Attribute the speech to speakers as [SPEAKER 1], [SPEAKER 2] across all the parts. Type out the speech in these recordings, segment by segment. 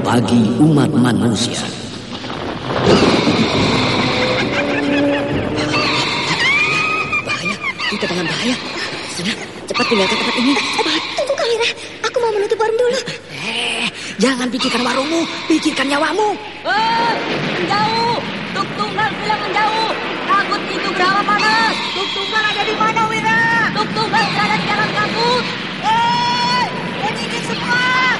[SPEAKER 1] Bagi umat manusia
[SPEAKER 2] Bahaya, kita dalam bahaya. Sudah, cepat tinggalkan tempat ini. Cepat.
[SPEAKER 3] Tunggu Kamira, aku mau menutup warung dulu.
[SPEAKER 2] Eh, jangan pikirkan warungmu, pikirkan nyawamu.
[SPEAKER 4] Eh, menjauh! Tuk tunggal bilang menjauh! Takut itu berapa panas! Tuk tunggal ada di mana, Wira? Tuk tunggal berada di dalam kabut! Eh, penyidik semua!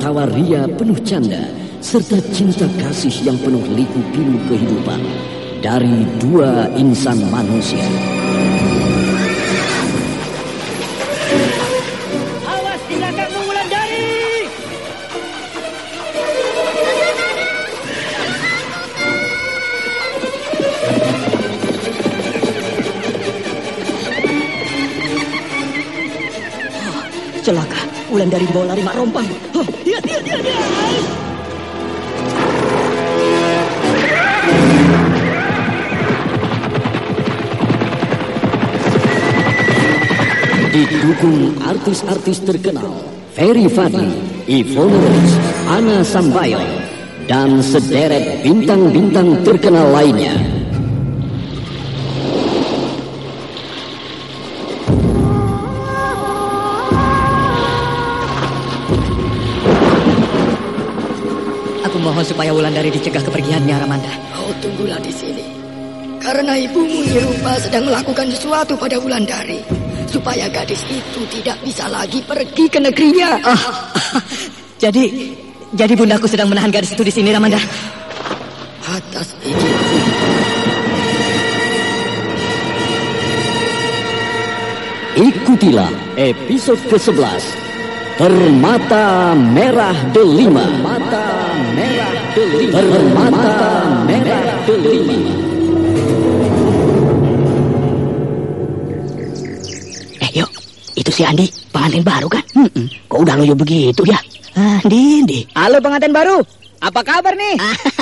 [SPEAKER 1] tawa ria penuh canda serta cinta kasih yang penuh liku pilu kehidupan dari dua insan manusia.
[SPEAKER 2] Awas di belakangmu Wulandari! Oh, celaka, Wulandari dibawa lari mak rompang. Oh, lihat, lihat, lihat, lihat.
[SPEAKER 1] Didukung artis-artis terkenal Ferry Fadli, Ivone Rose, Ana Sambayon, dan sederet bintang-bintang terkenal lainnya.
[SPEAKER 2] Wulandari dicegah kepergiannya, Ramanda.
[SPEAKER 5] Kau tunggulah di sini. Karena ibumu Nirupa sedang melakukan sesuatu pada Wulandari. Supaya gadis itu tidak bisa lagi pergi ke negerinya.
[SPEAKER 2] Ah, jadi, jadi bundaku sedang menahan gadis itu di sini, Ramanda.
[SPEAKER 5] Atas izin
[SPEAKER 1] Ikutilah episode ke-11 Permata Merah Delima Permata Merah Delima Permata Merah Delima
[SPEAKER 2] Eh, yuk. Itu si Andi, pengantin baru kan? Kok udah loyo begitu ya? Andi, Andi.
[SPEAKER 6] Halo pengantin baru, apa kabar nih?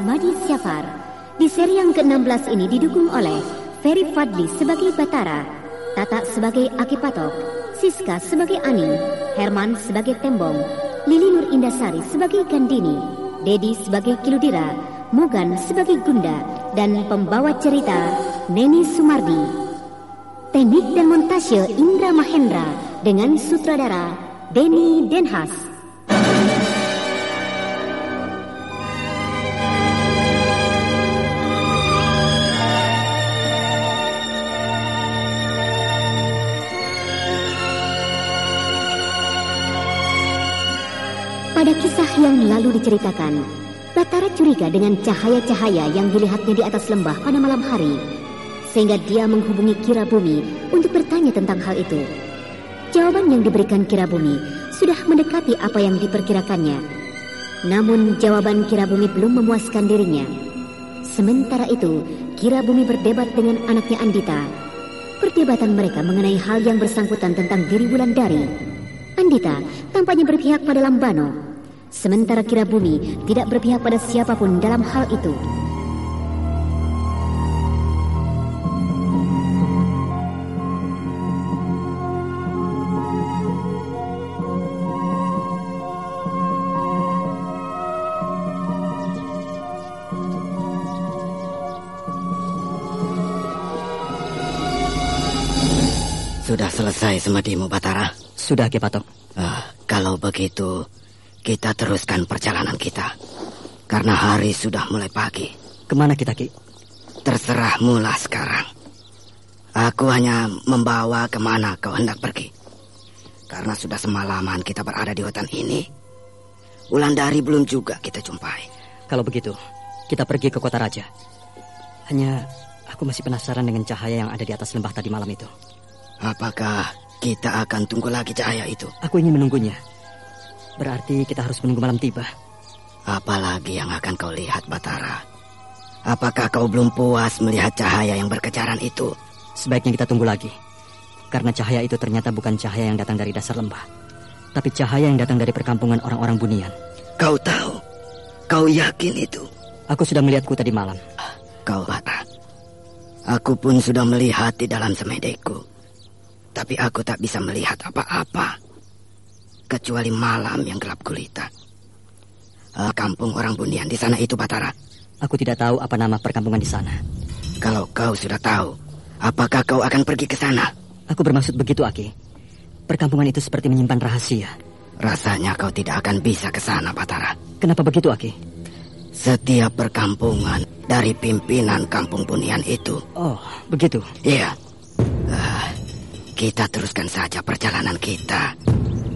[SPEAKER 7] Asmadi Syafar. Di seri yang ke-16 ini didukung oleh Ferry Fadli sebagai Batara, Tata sebagai Akipatok, Siska sebagai Ani, Herman sebagai Tembong, Lili Nur Indasari sebagai Gandini, Dedi sebagai Kiludira, Mugan sebagai Gunda, dan pembawa cerita Neni Sumardi. Teknik dan montase Indra Mahendra dengan sutradara Denny Denhas. Kisah yang lalu diceritakan, Batara curiga dengan cahaya-cahaya yang dilihatnya di atas lembah pada malam hari, sehingga dia menghubungi Kira Bumi untuk bertanya tentang hal itu. Jawaban yang diberikan Kira Bumi sudah mendekati apa yang diperkirakannya. Namun jawaban Kira Bumi belum memuaskan dirinya. Sementara itu, Kira Bumi berdebat dengan anaknya Andita. Perdebatan mereka mengenai hal yang bersangkutan tentang diri Wulandari. Andita tampaknya berpihak pada Lambano Sementara kira bumi tidak berpihak pada siapa pun dalam hal itu.
[SPEAKER 8] Sudah selesai semedimu, Batara?
[SPEAKER 9] Sudah, Kipatok.
[SPEAKER 8] Uh, kalau begitu, kita teruskan perjalanan kita. Karena hari sudah mulai pagi.
[SPEAKER 9] Ke mana kita, Ki?
[SPEAKER 8] Terserah mula sekarang. Aku hanya membawa ke mana kau hendak pergi. Karena sudah semalaman kita berada di hutan ini. Ulandari belum juga kita jumpai.
[SPEAKER 9] Kalau begitu, kita pergi ke kota raja. Hanya aku masih penasaran dengan cahaya yang ada di atas lembah tadi malam itu.
[SPEAKER 8] Apakah kita akan tunggu lagi cahaya itu?
[SPEAKER 9] Aku ingin menunggunya. Berarti kita harus menunggu malam tiba.
[SPEAKER 8] Apalagi yang akan kau lihat, Batara? Apakah kau belum puas melihat cahaya yang berkejaran itu?
[SPEAKER 9] Sebaiknya kita tunggu lagi. Karena cahaya itu ternyata bukan cahaya yang datang dari dasar lembah. Tapi cahaya yang datang dari perkampungan orang-orang bunian.
[SPEAKER 8] Kau tahu? Kau yakin itu?
[SPEAKER 9] Aku sudah melihatku tadi malam.
[SPEAKER 8] Kau Bata. Aku pun sudah melihat di dalam semedeku. Tapi aku tak bisa melihat apa-apa kecuali malam yang gelap gulita. Uh, kampung orang Bunian di sana itu Batara.
[SPEAKER 9] Aku tidak tahu apa nama perkampungan di sana.
[SPEAKER 8] Kalau kau sudah tahu, apakah kau akan pergi ke sana?
[SPEAKER 9] Aku bermaksud begitu, Aki. Perkampungan itu seperti menyimpan rahasia.
[SPEAKER 8] Rasanya kau tidak akan bisa ke sana, Batara.
[SPEAKER 9] Kenapa begitu, Aki?
[SPEAKER 8] Setiap perkampungan dari pimpinan kampung Bunian itu.
[SPEAKER 9] Oh, begitu?
[SPEAKER 8] Iya. Uh, kita teruskan saja perjalanan kita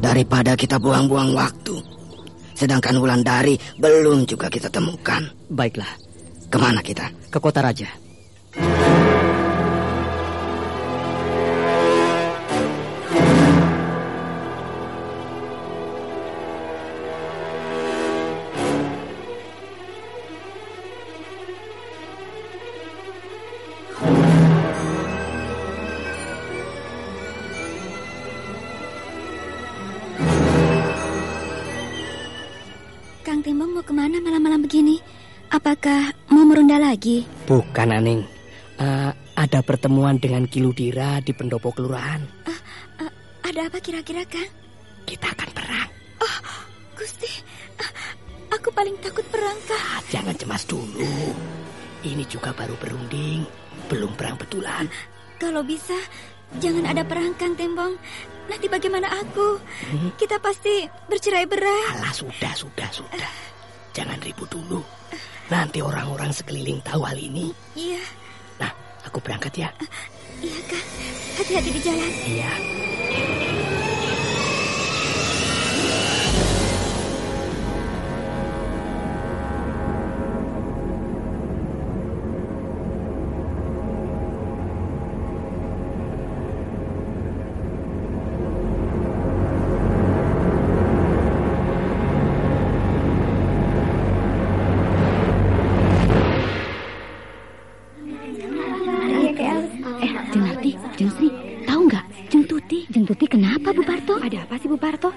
[SPEAKER 8] daripada kita buang-buang waktu. Sedangkan Wulandari belum juga kita temukan.
[SPEAKER 9] Baiklah.
[SPEAKER 8] Ke mana kita?
[SPEAKER 9] Ke kota raja.
[SPEAKER 10] Lagi?
[SPEAKER 11] Bukan, Aning. Uh, ada pertemuan dengan Kiludira di pendopo kelurahan. Uh,
[SPEAKER 12] uh, ada apa kira-kira, Kang?
[SPEAKER 11] Kita akan perang.
[SPEAKER 12] Oh, Gusti, uh, aku paling takut perang, Kang.
[SPEAKER 11] Ah, jangan cemas dulu. Ini juga baru berunding, belum perang betulan.
[SPEAKER 12] Kalau bisa, jangan ada perang, Kang Tembong. Nanti bagaimana aku? Hmm? Kita pasti bercerai berai.
[SPEAKER 11] Alah, sudah, sudah, sudah. Jangan ribut dulu. Nanti orang-orang sekeliling tahu hal ini.
[SPEAKER 12] Iya.
[SPEAKER 11] Nah, aku berangkat ya.
[SPEAKER 12] Iya, Kak. Hati-hati di jalan.
[SPEAKER 11] Iya.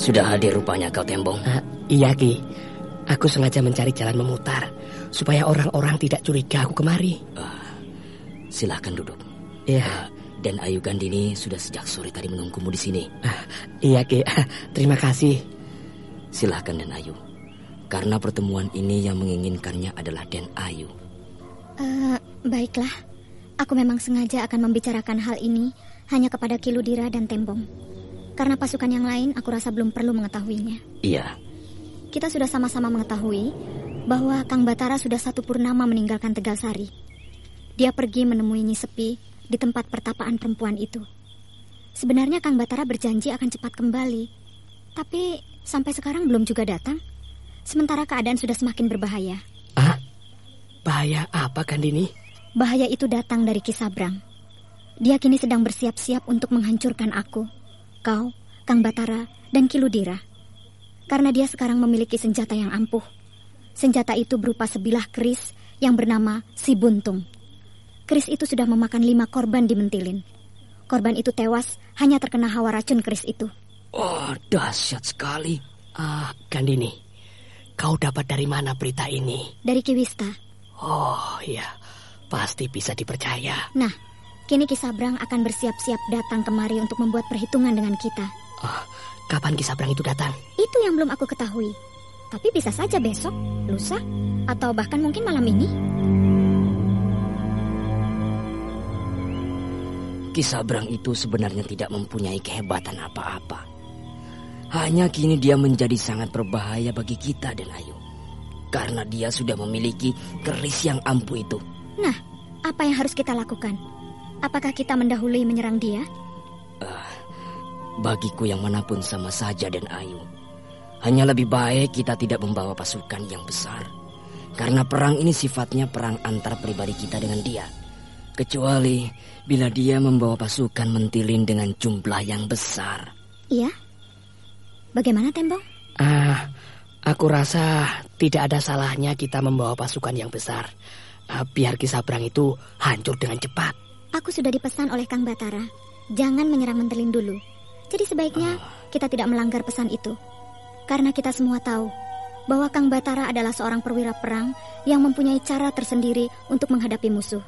[SPEAKER 13] Sudah hadir rupanya kau tembong.
[SPEAKER 6] Ah, iya Ki, aku sengaja mencari jalan memutar supaya orang-orang tidak curiga aku kemari.
[SPEAKER 13] Silahkan duduk.
[SPEAKER 6] Iya,
[SPEAKER 13] Ah, dan Ayu Gandini sudah sejak sore tadi menunggumu di sini.
[SPEAKER 6] ah, iya Ki, Ah, terima kasih.
[SPEAKER 13] Silahkan Dan Ayu. Karena pertemuan ini yang menginginkannya adalah Den Ayu.
[SPEAKER 3] Eh, baiklah. Aku memang sengaja akan membicarakan hal ini hanya kepada Kiludira dan Tembong. Karena pasukan yang lain aku rasa belum perlu mengetahuinya.
[SPEAKER 13] Iya,
[SPEAKER 3] Kita sudah sama-sama mengetahui bahwa Kang Batara sudah satu purnama meninggalkan Tegal Sari. Dia pergi menemui Nyi Sepi di tempat pertapaan perempuan itu. Sebenarnya Kang Batara berjanji akan cepat kembali. Tapi sampai sekarang belum juga datang. Sementara keadaan sudah semakin berbahaya.
[SPEAKER 6] Ah, bahaya apa Gandini?
[SPEAKER 3] Bahaya itu datang dari Kisabrang. Dia kini sedang bersiap-siap untuk menghancurkan aku, kau, Kang Batara, dan Kiludira. Karena dia sekarang memiliki senjata yang ampuh. Senjata itu berupa sebilah keris yang bernama Si Buntung. Keris itu sudah memakan lima korban di Mentilin. Korban itu tewas hanya terkena hawa racun keris itu.
[SPEAKER 13] Oh, dahsyat sekali.
[SPEAKER 6] Ah, Gandini, kau dapat dari mana berita ini?
[SPEAKER 3] Dari Kiwista.
[SPEAKER 6] Oh, iya, pasti bisa dipercaya.
[SPEAKER 3] Nah, kini Kisabrang akan bersiap-siap datang kemari untuk membuat perhitungan dengan kita.
[SPEAKER 6] Ah, kapan Kisabrang itu datang?
[SPEAKER 3] Itu yang belum aku ketahui. Tapi bisa saja besok, lusa, atau bahkan mungkin malam ini.
[SPEAKER 13] Kisabrang itu sebenarnya tidak mempunyai kehebatan apa-apa. Hanya kini dia menjadi sangat berbahaya bagi kita dan Ayu. Karena dia sudah memiliki keris yang ampuh itu.
[SPEAKER 3] Nah, apa yang harus kita lakukan? Apakah kita mendahului menyerang dia?
[SPEAKER 13] Bagiku yang mana pun sama saja dan Ayu. Hanya lebih baik kita tidak membawa pasukan yang besar. Karena perang ini sifatnya perang antar pribadi kita dengan dia. Kecuali bila dia membawa pasukan mentilin dengan jumlah yang besar.
[SPEAKER 3] Iya. Bagaimana, Tembong?
[SPEAKER 6] Ah, aku rasa tidak ada salahnya kita membawa pasukan yang besar. Ah, biar Kisabrang itu hancur dengan cepat.
[SPEAKER 3] Aku sudah dipesan oleh Kang Batara. Jangan menyerang Mentelin dulu. Jadi sebaiknya kita tidak melanggar pesan itu. Karena kita semua tahu bahwa Kang Batara adalah seorang perwira perang yang mempunyai cara tersendiri untuk menghadapi musuh.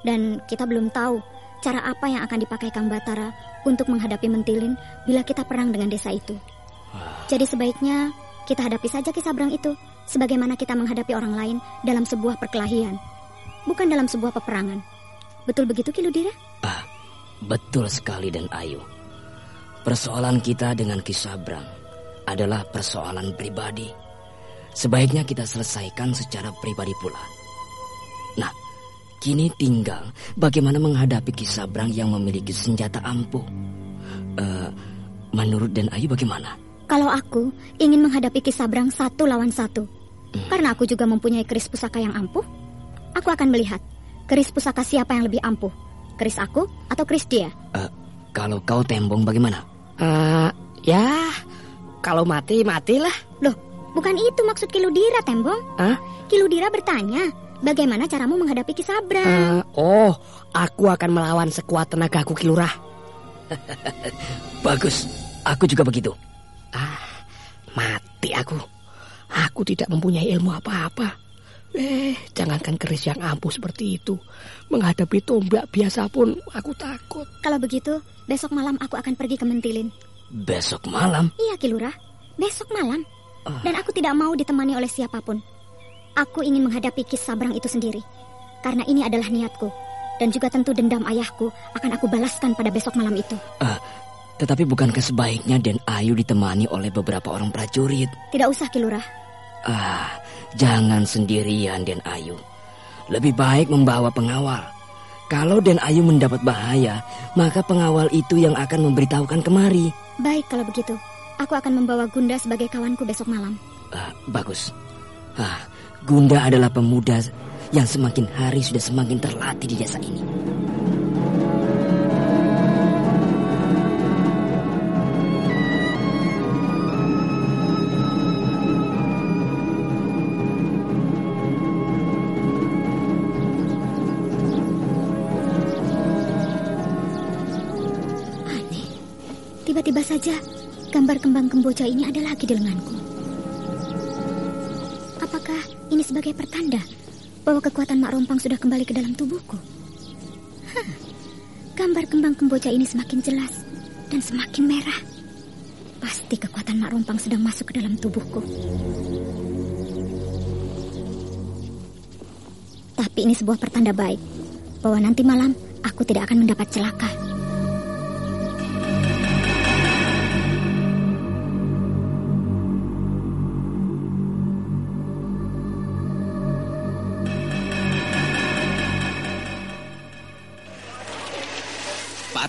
[SPEAKER 3] Dan kita belum tahu cara apa yang akan dipakai Kang Batara untuk menghadapi Mentilin bila kita perang dengan desa itu. Jadi sebaiknya kita hadapi saja Kisabrang itu sebagaimana kita menghadapi orang lain dalam sebuah perkelahian, bukan dalam sebuah peperangan. Betul begitu Kiludira?
[SPEAKER 13] Ah, betul sekali dan Ayu. Persoalan kita dengan Kisabrang adalah persoalan pribadi. Sebaiknya kita selesaikan secara pribadi pula. Nah, kini tinggal bagaimana menghadapi Kisabrang yang memiliki senjata ampuh. Eh, menurut dan Ayu bagaimana?
[SPEAKER 3] Kalau aku ingin menghadapi Kisabrang satu lawan satu, karena aku juga mempunyai keris pusaka yang ampuh, aku akan melihat keris pusaka siapa yang lebih ampuh, keris aku atau keris dia.
[SPEAKER 13] Eh, kalau kau tembong bagaimana?
[SPEAKER 6] Ah, ya, kalau mati matilah.
[SPEAKER 3] Loh, bukan itu maksud Kiludira, Tembong.
[SPEAKER 6] Ah,
[SPEAKER 3] Kiludira bertanya, bagaimana caramu menghadapi Kisabrang?
[SPEAKER 6] ah, oh, aku akan melawan sekuat tenagaku Kilurah.
[SPEAKER 13] Bagus, aku juga begitu.
[SPEAKER 6] Ah, mati aku. Aku tidak mempunyai ilmu apa-apa. Eh, jangankan keris yang ampuh seperti itu. Menghadapi tombak biasa pun aku takut.
[SPEAKER 3] Kalau begitu, besok malam aku akan pergi ke Mentilin.
[SPEAKER 13] Besok malam?
[SPEAKER 3] Iya, Kilurah. Besok malam. Dan aku tidak mau ditemani oleh siapa pun. Aku ingin menghadapi Kis Sabrang itu sendiri. Karena ini adalah niatku. Dan juga tentu dendam ayahku akan aku balaskan pada besok malam itu.
[SPEAKER 13] Ah, tetapi bukankah sebaiknya Den Ayu ditemani oleh beberapa orang prajurit?
[SPEAKER 3] Tidak usah, Kilurah.
[SPEAKER 13] Ah, jangan sendirian Den Ayu. Lebih baik membawa pengawal. Kalau Den Ayu mendapat bahaya, maka pengawal itu yang akan memberitahukan kemari.
[SPEAKER 3] Baik kalau begitu. Aku akan membawa Gunda sebagai kawanku besok malam.
[SPEAKER 13] Ah, bagus. Ah, Gunda adalah pemuda yang semakin hari sudah semakin terlatih di desa ini.
[SPEAKER 3] Saja gambar kembang kemboja ini ada lagi di lenganku. Apakah ini sebagai pertanda bahwa kekuatan Mak Rompang sudah kembali ke dalam tubuhku? Hah. Gambar kembang kemboja ini semakin jelas dan semakin merah. Pasti kekuatan Mak Rompang sedang masuk ke dalam tubuhku. Tapi ini sebuah pertanda baik bahwa nanti malam aku tidak akan mendapat celaka.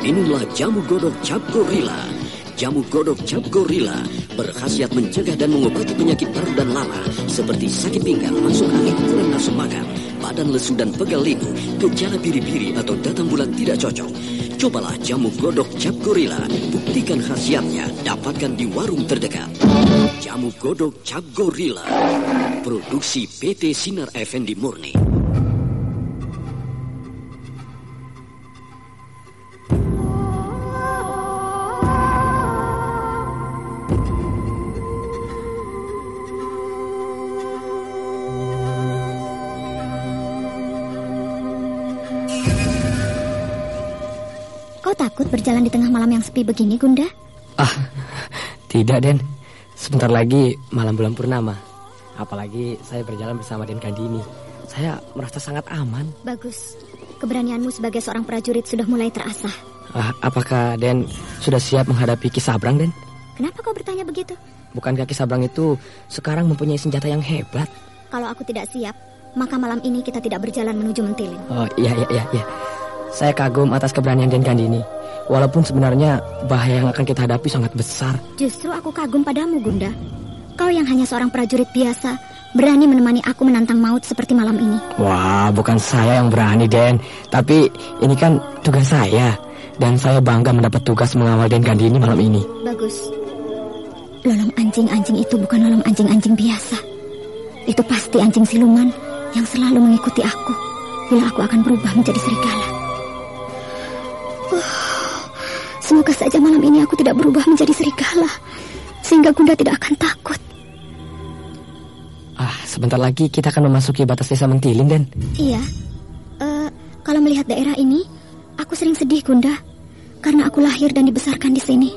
[SPEAKER 1] minumlah jamu godok cap gorila. Jamu godok cap gorila berkhasiat mencegah dan mengobati penyakit paru dan lama seperti sakit pinggang, masuk angin, kurang nafsu makan, badan lesu dan pegal linu, gejala biri-biri atau datang bulan tidak cocok. Cobalah jamu godok cap gorila, buktikan khasiatnya, dapatkan di warung terdekat. Jamu godok cap gorila, produksi PT Sinar Effendi Murni.
[SPEAKER 3] Yang sepi begini, Gunda?
[SPEAKER 6] Ah, tidak, Den. Sebentar lagi malam bulan purnama. Apalagi saya berjalan bersama Den Kandini. Saya merasa sangat aman.
[SPEAKER 3] Bagus. Keberanianmu sebagai seorang prajurit sudah mulai terasah.
[SPEAKER 6] Ah, apakah Den sudah siap menghadapi Kisabrang, Den?
[SPEAKER 3] Kenapa kau bertanya begitu?
[SPEAKER 6] Bukankah Kisabrang itu sekarang mempunyai senjata yang hebat?
[SPEAKER 3] Kalau aku tidak siap, maka malam ini kita tidak berjalan menuju Mentilin.
[SPEAKER 6] Oh, iya, iya, iya, iya. Saya kagum atas keberanian Den Kandini. Walaupun sebenarnya bahaya yang akan kita hadapi sangat besar.
[SPEAKER 3] Justru aku kagum padamu, Gunda. Kau yang hanya seorang prajurit biasa, berani menemani aku menantang maut seperti malam ini.
[SPEAKER 6] Wah, bukan saya yang berani, Den. Tapi ini kan tugas saya. Dan saya bangga mendapat tugas mengawal Den Kandini malam ini.
[SPEAKER 3] Bagus. Lolong anjing-anjing itu bukan lolong anjing-anjing biasa. Itu pasti anjing siluman yang selalu mengikuti aku bila aku akan berubah menjadi serigala. Uh, semoga saja malam ini aku tidak berubah menjadi serigala sehingga Gunda tidak akan takut.
[SPEAKER 6] Ah, sebentar lagi kita akan memasuki batas desa Mentilin, Den.
[SPEAKER 3] Iya. Eh, kalau melihat daerah ini, aku sering sedih, Gunda. Karena aku lahir dan dibesarkan di sini.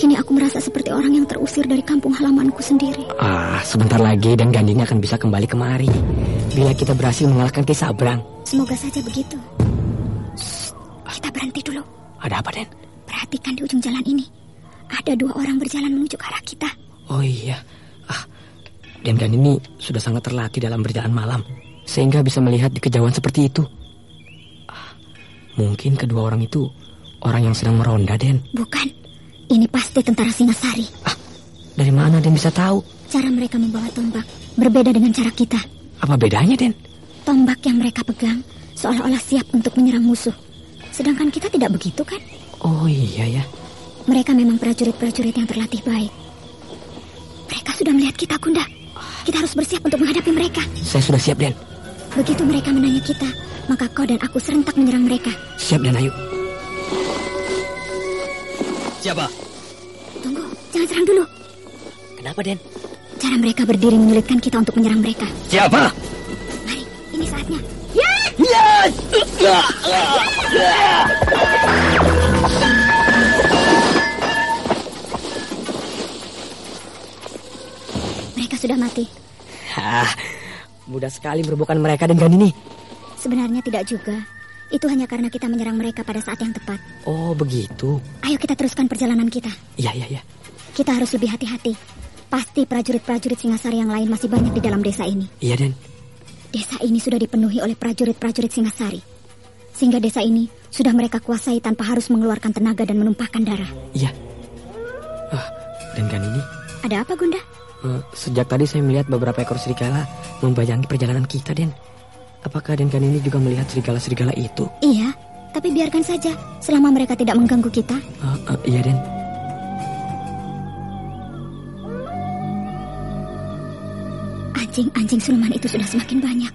[SPEAKER 3] Kini aku merasa seperti orang yang terusir dari kampung halamanku sendiri.
[SPEAKER 6] Ah, sebentar lagi dan Gandini akan bisa kembali kemari. Bila kita berhasil mengalahkan Kisabrang.
[SPEAKER 3] Semoga saja begitu. Shh, kita berhenti dulu.
[SPEAKER 6] Ada apa, Den?
[SPEAKER 3] Perhatikan di ujung jalan ini. Ada dua orang berjalan menuju ke arah kita.
[SPEAKER 6] Oh iya. Ah, Den Gandini sudah sangat terlatih dalam berjalan malam. Sehingga bisa melihat di kejauhan seperti itu. Ah, mungkin kedua orang itu orang yang sedang meronda, Den.
[SPEAKER 3] Bukan. Ini pasti tentara Singasari.
[SPEAKER 6] Ah, dari mana Den bisa tahu?
[SPEAKER 3] Cara mereka membawa tombak berbeda dengan cara kita.
[SPEAKER 6] Apa bedanya, Den?
[SPEAKER 3] Tombak yang mereka pegang seolah-olah siap untuk menyerang musuh. Sedangkan kita tidak begitu kan?
[SPEAKER 13] Oh iya ya.
[SPEAKER 3] Mereka memang prajurit-prajurit yang terlatih baik. Mereka sudah melihat kita, Gunda. Kita harus bersiap untuk menghadapi mereka.
[SPEAKER 13] Saya sudah siap, Den.
[SPEAKER 3] Begitu mereka menanya kita, maka kau dan aku serentak menyerang mereka.
[SPEAKER 13] Siap, Den, ayo.
[SPEAKER 14] Siapa?
[SPEAKER 3] Tunggu, jangan serang dulu.
[SPEAKER 13] Kenapa, Den?
[SPEAKER 3] Cara mereka berdiri menyulitkan kita untuk menyerang mereka.
[SPEAKER 14] Siapa?
[SPEAKER 3] Mari, ini saatnya.
[SPEAKER 2] Yes!
[SPEAKER 3] Mereka sudah mati.
[SPEAKER 13] Hah, mudah sekali merubuhkan mereka dengan ini.
[SPEAKER 3] Sebenarnya tidak juga. Itu hanya karena kita menyerang mereka pada saat yang tepat.
[SPEAKER 13] Oh, begitu.
[SPEAKER 3] Ayo kita teruskan perjalanan kita.
[SPEAKER 13] Iya, iya, iya.
[SPEAKER 3] Kita harus lebih hati-hati. Pasti prajurit-prajurit Singasari yang lain masih banyak di dalam desa ini.
[SPEAKER 13] Iya, Den.
[SPEAKER 3] Desa ini sudah dipenuhi oleh prajurit-prajurit Singasari. Sehingga desa ini sudah mereka kuasai tanpa harus mengeluarkan tenaga dan menumpahkan darah.
[SPEAKER 13] Iya. Ah, dan kan ini,
[SPEAKER 3] Ada apa, Gunda?
[SPEAKER 13] Eh, sejak tadi saya melihat beberapa ekor serigala membayangi perjalanan kita, Den. Apakah Den kan ini juga melihat serigala-serigala itu?
[SPEAKER 3] Iya, tapi biarkan saja selama mereka tidak mengganggu kita.
[SPEAKER 13] Ah, ah, iya, Den.
[SPEAKER 3] Anjing-anjing siluman itu sudah semakin banyak.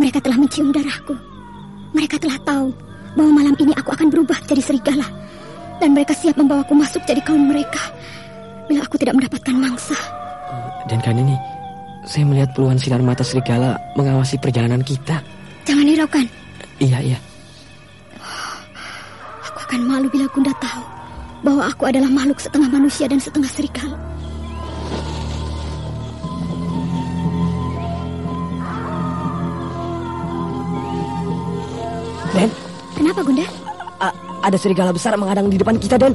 [SPEAKER 3] Mereka telah mencium darahku. Mereka telah tahu bahwa malam ini aku akan berubah jadi serigala. Dan mereka siap membawaku masuk jadi kaum mereka. Bila aku tidak mendapatkan mangsa.
[SPEAKER 13] Dan kan ini, saya melihat puluhan sinar mata serigala mengawasi perjalanan kita.
[SPEAKER 3] Jangan hiraukan.
[SPEAKER 13] Iya, iya.
[SPEAKER 3] Aku akan malu bila Gunda tahu bahwa aku adalah makhluk setengah manusia dan setengah serigala.
[SPEAKER 13] Den,
[SPEAKER 3] Kenapa Gunda?
[SPEAKER 13] a- ada serigala besar menghadang di depan kita, Den.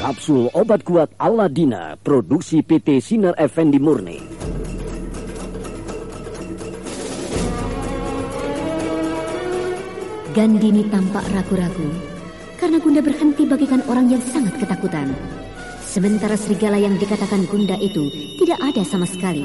[SPEAKER 1] Kapsul obat kuat Aladina, produksi PT Sinar Effendi Murni.
[SPEAKER 7] Gandini tampak ragu-ragu karena Gunda berhenti bagikan orang yang sangat ketakutan. Sementara serigala yang dikatakan Gunda itu tidak ada sama sekali.